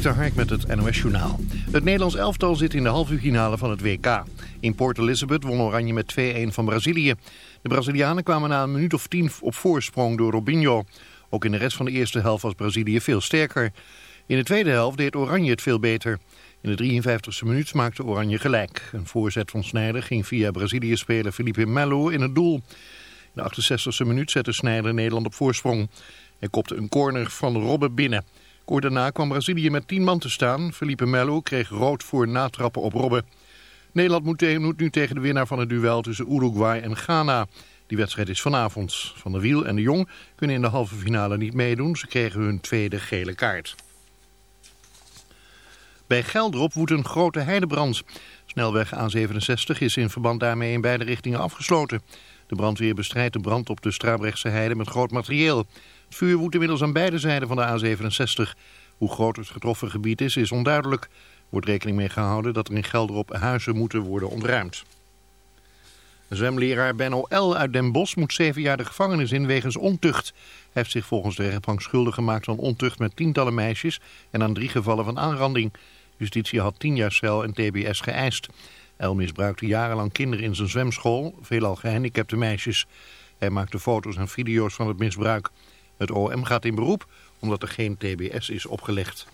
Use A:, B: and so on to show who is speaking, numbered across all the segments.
A: Dik Hark met het NOS Journaal. Het Nederlands elftal zit in de halve finale van het WK. In Port Elizabeth won Oranje met 2-1 van Brazilië. De Brazilianen kwamen na een minuut of tien op voorsprong door Robinho. Ook in de rest van de eerste helft was Brazilië veel sterker. In de tweede helft deed Oranje het veel beter. In de 53e minuut maakte Oranje gelijk. Een voorzet van Snijder ging via Brazilië-speler Felipe Melo in het doel. In de 68e minuut zette Snijder Nederland op voorsprong. Hij kopte een corner van Robben binnen. Kort daarna kwam Brazilië met 10 man te staan. Felipe Melo kreeg rood voor natrappen op Robben. Nederland moet, nu tegen de winnaar van het duel tussen Uruguay en Ghana. Die wedstrijd is vanavond. Van der Wiel en de Jong kunnen in de halve finale niet meedoen. Ze kregen hun tweede gele kaart. Bij Geldrop woedt een grote heidebrand. Snelweg A67 is in verband daarmee in beide richtingen afgesloten. De brandweer bestrijdt de brand op de Strabrechtse heide met groot materieel. Het vuur woedt inmiddels aan beide zijden van de A67. Hoe groot het getroffen gebied is, is onduidelijk. Wordt rekening mee gehouden dat er in Gelderop huizen moeten worden ontruimd. Zwemleraar Benno L. uit Den Bosch moet zeven jaar de gevangenis in wegens ontucht. Hij heeft zich volgens de rechtbank schuldig gemaakt aan ontucht met tientallen meisjes en aan drie gevallen van aanranding. Justitie had tien jaar cel en tbs geëist. El misbruikte jarenlang kinderen in zijn zwemschool, veelal gehandicapte meisjes. Hij maakte foto's en video's van het misbruik. Het OM gaat in beroep omdat er geen tbs is opgelegd.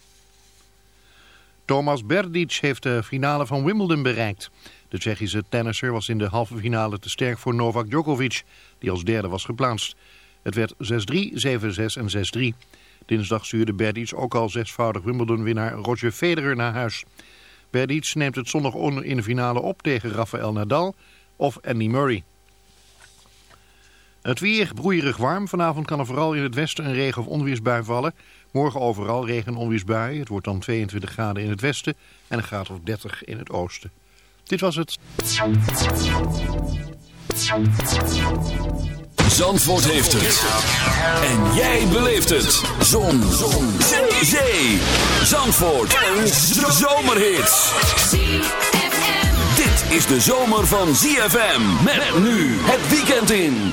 A: Thomas Berdic heeft de finale van Wimbledon bereikt. De Tsjechische tennisser was in de halve finale te sterk voor Novak Djokovic, die als derde was geplaatst. Het werd 6-3, 7-6 en 6-3. Dinsdag stuurde Berdic ook al zesvoudig Wimbledon-winnaar Roger Federer naar huis. Berdic neemt het zondag in de finale op tegen Rafael Nadal of Andy Murray. Het weer broeierig warm. Vanavond kan er vooral in het westen een regen- of onweersbui vallen. Morgen overal regen- en onweersbui. Het wordt dan 22 graden in het westen en een graad of 30 in het oosten. Dit was het.
B: Zandvoort heeft het. En jij beleeft het. Zon. Zon. Zee. Zandvoort. Een zomerhit. Dit is de zomer van ZFM. Met nu het weekend in.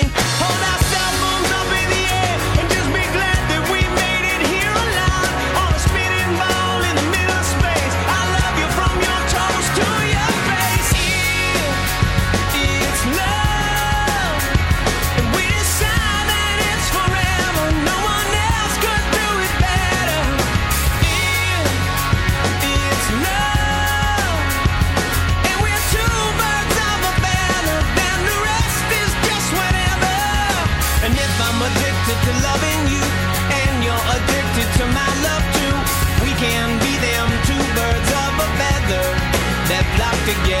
C: again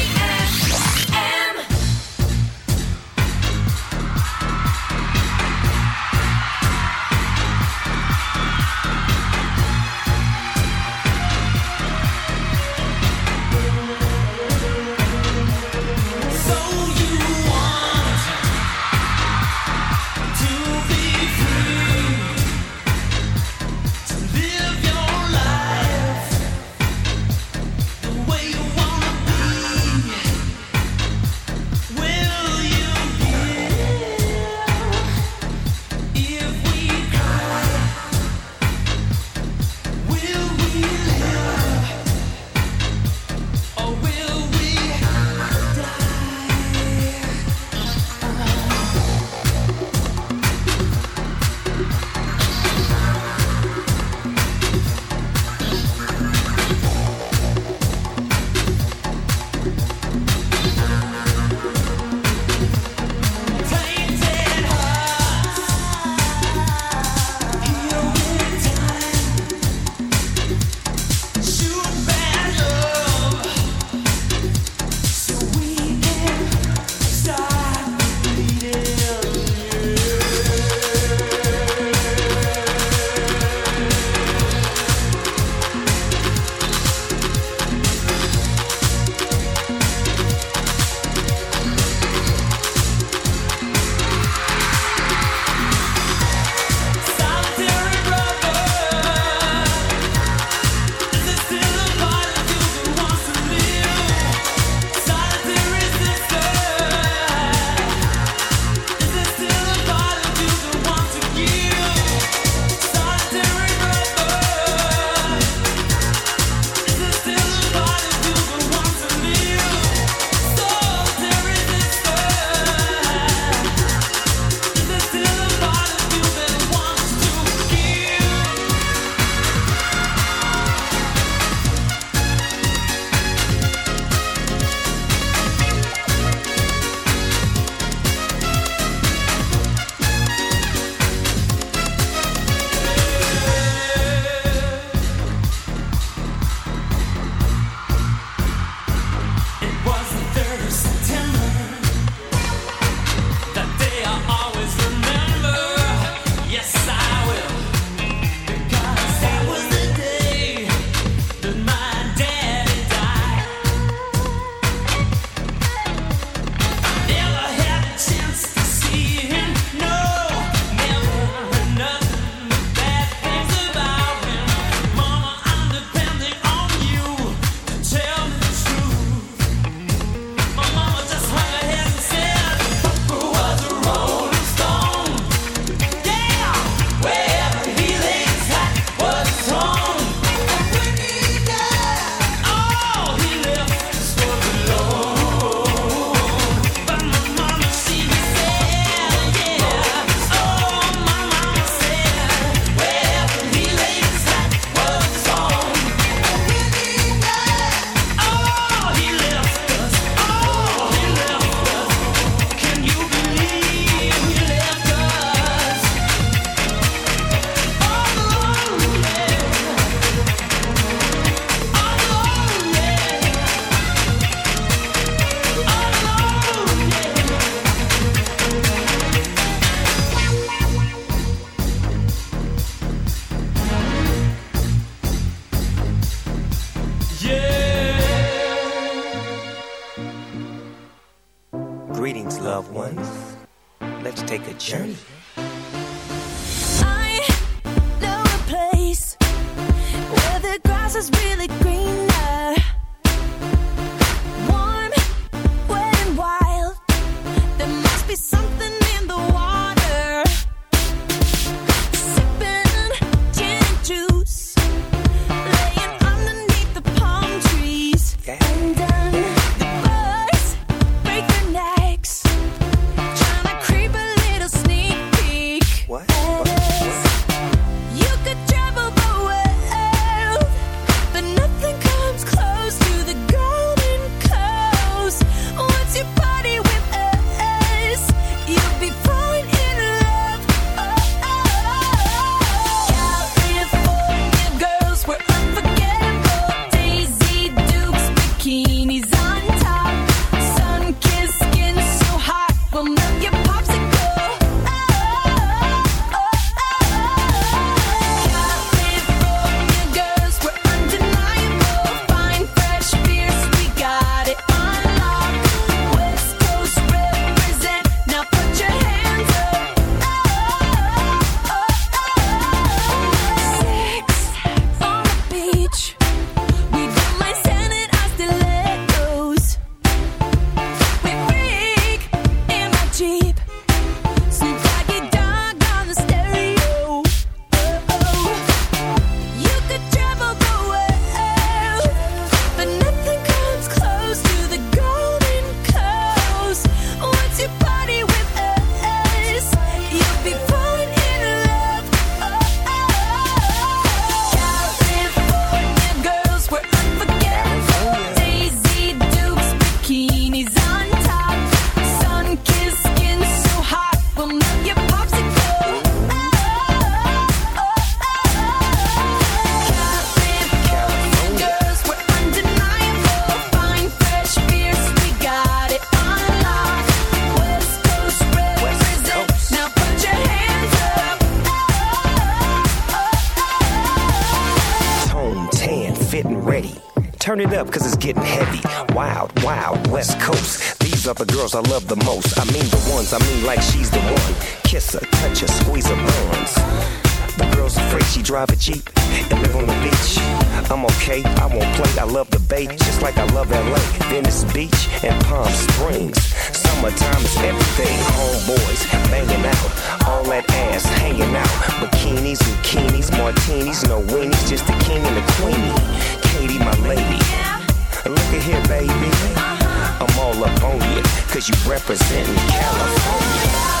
D: California,
E: cause you representing California.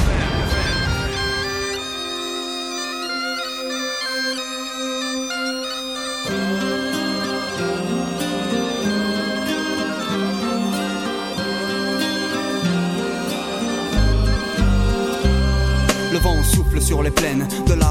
F: les plaines de la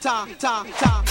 G: 炸炸炸。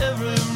G: every